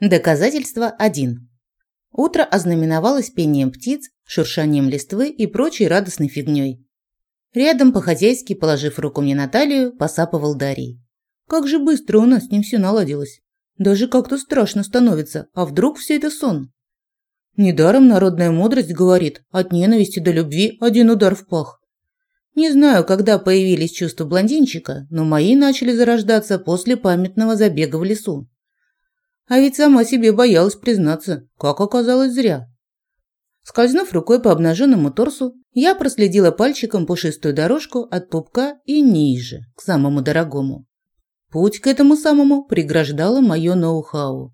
Доказательство 1. Утро ознаменовалось пением птиц, шуршанием листвы и прочей радостной фигней. Рядом, по-хозяйски, положив руку мне на талию, посапывал Дарий. Как же быстро у нас с ним все наладилось. Даже как-то страшно становится, а вдруг все это сон? Недаром народная мудрость говорит, от ненависти до любви один удар в пах. Не знаю, когда появились чувства блондинчика, но мои начали зарождаться после памятного забега в лесу. А ведь сама себе боялась признаться, как оказалось зря. Скользнув рукой по обнаженному торсу, я проследила пальчиком пушистую дорожку от пупка и ниже, к самому дорогому. Путь к этому самому преграждало мое ноу-хау.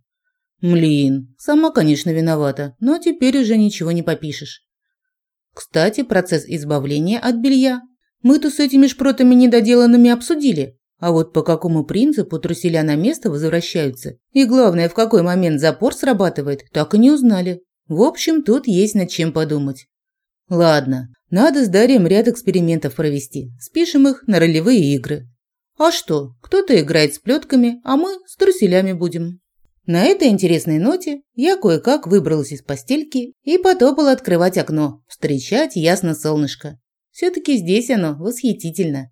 Млин, сама, конечно, виновата, но теперь уже ничего не попишешь. Кстати, процесс избавления от белья мы-то с этими шпротами недоделанными обсудили, а вот по какому принципу труселя на место возвращаются и, главное, в какой момент запор срабатывает, так и не узнали. В общем, тут есть над чем подумать. Ладно, надо с Дарием ряд экспериментов провести. Спишем их на ролевые игры. А что, кто-то играет с плетками, а мы с труселями будем. На этой интересной ноте я кое-как выбралась из постельки и потопала открывать окно, встречать ясно солнышко. Все-таки здесь оно восхитительно.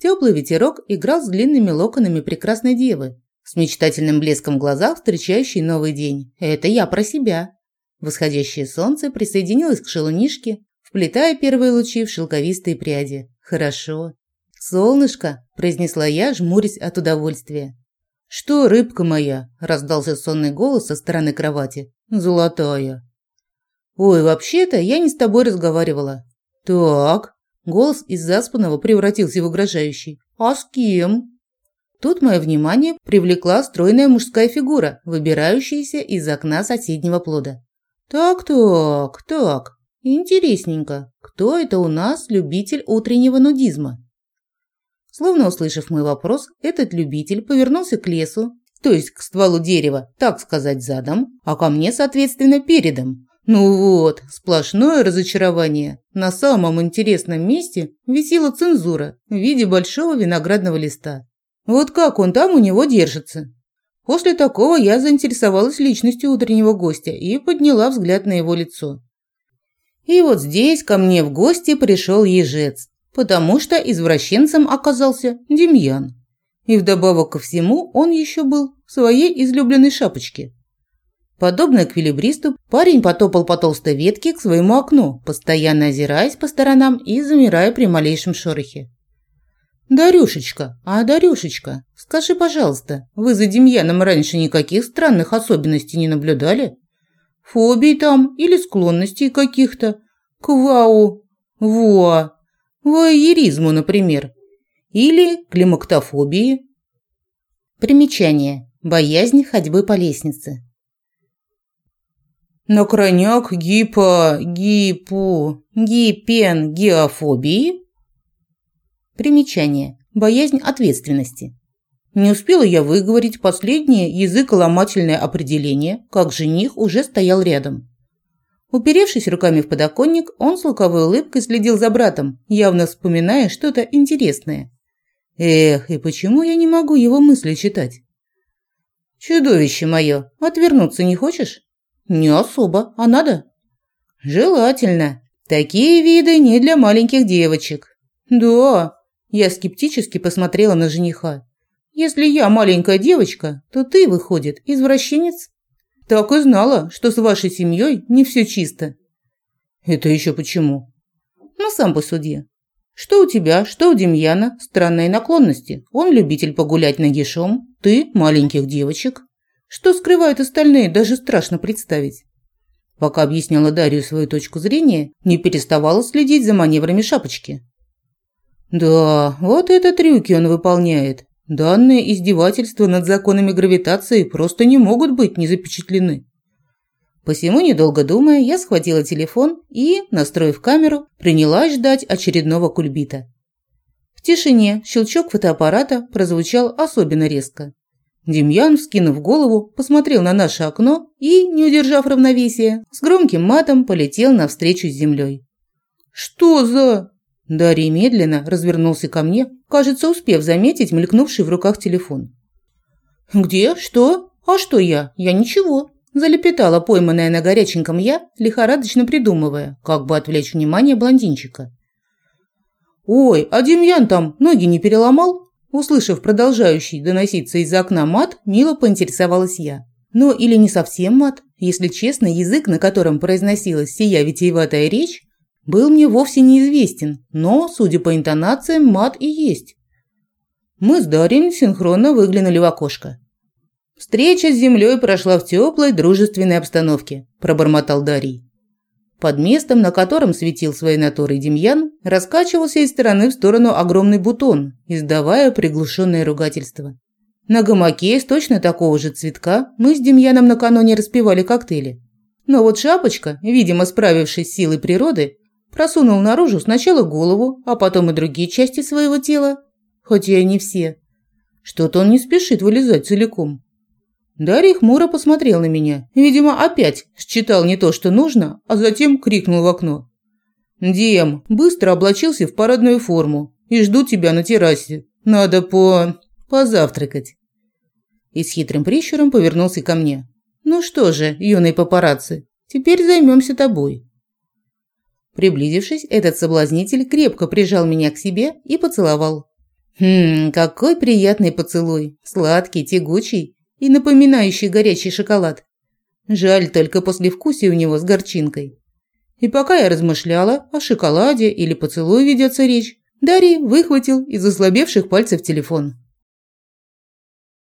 Теплый ветерок играл с длинными локонами прекрасной девы, с мечтательным блеском в глазах, встречающей новый день. Это я про себя. Восходящее солнце присоединилось к шелунишке, вплетая первые лучи в шелковистые пряди. Хорошо. «Солнышко», – произнесла я, жмурясь от удовольствия. «Что, рыбка моя?» – раздался сонный голос со стороны кровати. «Золотая». «Ой, вообще-то я не с тобой разговаривала». «Так», Голос из заспанного превратился в угрожающий. «А с кем?» Тут мое внимание привлекла стройная мужская фигура, выбирающаяся из окна соседнего плода. «Так-так, так, интересненько. Кто это у нас любитель утреннего нудизма?» Словно услышав мой вопрос, этот любитель повернулся к лесу, то есть к стволу дерева, так сказать, задом, а ко мне, соответственно, передом, ну вот, сплошное разочарование. На самом интересном месте висела цензура в виде большого виноградного листа. Вот как он там у него держится? После такого я заинтересовалась личностью утреннего гостя и подняла взгляд на его лицо. И вот здесь ко мне в гости пришел ежец, потому что извращенцем оказался Демьян. И вдобавок ко всему он еще был в своей излюбленной шапочке – Подобно эквилибристу, парень потопал по толстой ветке к своему окну, постоянно озираясь по сторонам и замирая при малейшем шорохе. «Дарюшечка, а, Дарюшечка, скажи, пожалуйста, вы за Демьяном раньше никаких странных особенностей не наблюдали? Фобий там или склонностей каких-то? К вау, воа, воеризму, например? Или климактофобии?» Примечание. Боязнь ходьбы по лестнице. На крайняк гипо... гипу... гипен... геофобии? Примечание. Боязнь ответственности. Не успела я выговорить последнее языколомательное определение, как жених уже стоял рядом. Уперевшись руками в подоконник, он с луковой улыбкой следил за братом, явно вспоминая что-то интересное. Эх, и почему я не могу его мысли читать? «Чудовище мое, отвернуться не хочешь?» Не особо, а надо? Желательно. Такие виды не для маленьких девочек. Да, я скептически посмотрела на жениха. Если я маленькая девочка, то ты, выходит, извращенец? Так и знала, что с вашей семьей не все чисто. Это еще почему? Ну, сам посуди. Что у тебя, что у Демьяна, странные наклонности. Он любитель погулять нагишом, ты маленьких девочек. Что скрывают остальные, даже страшно представить. Пока объясняла Дарью свою точку зрения, не переставала следить за маневрами шапочки. Да, вот это трюки он выполняет. Данные издевательства над законами гравитации просто не могут быть не запечатлены. Посему, недолго думая, я схватила телефон и, настроив камеру, принялась ждать очередного кульбита. В тишине щелчок фотоаппарата прозвучал особенно резко. Демьян, вскинув голову, посмотрел на наше окно и, не удержав равновесия, с громким матом полетел навстречу с землей. «Что за...» Дарья медленно развернулся ко мне, кажется, успев заметить мелькнувший в руках телефон. «Где? Что? «А что я? Я ничего», – залепетала пойманная на горяченьком я, лихорадочно придумывая, как бы отвлечь внимание блондинчика. «Ой, а Демьян там ноги не переломал?» Услышав продолжающий доноситься из окна мат, мило поинтересовалась я. Но или не совсем мат, если честно, язык, на котором произносилась сия витиеватая речь, был мне вовсе неизвестен, но, судя по интонациям, мат и есть. Мы с Дарьей синхронно выглянули в окошко. «Встреча с землей прошла в теплой, дружественной обстановке», – пробормотал Дарий. Под местом, на котором светил своей натурой Демьян, раскачивался из стороны в сторону огромный бутон, издавая приглушенное ругательство. На гамаке из точно такого же цветка мы с Демьяном накануне распивали коктейли. Но вот шапочка, видимо справившись с силой природы, просунул наружу сначала голову, а потом и другие части своего тела, хотя и не все. Что-то он не спешит вылезать целиком. Дарья хмуро посмотрел на меня. Видимо, опять считал не то, что нужно, а затем крикнул в окно. «Дем, быстро облачился в парадную форму и жду тебя на террасе. Надо по... позавтракать». И с хитрым прищуром повернулся ко мне. «Ну что же, юный папарацци, теперь займемся тобой». Приблизившись, этот соблазнитель крепко прижал меня к себе и поцеловал. Хм, какой приятный поцелуй, сладкий, тягучий и напоминающий горячий шоколад. Жаль только послевкусие у него с горчинкой. И пока я размышляла, о шоколаде или поцелуе ведется речь, Дарий выхватил из ослабевших пальцев телефон.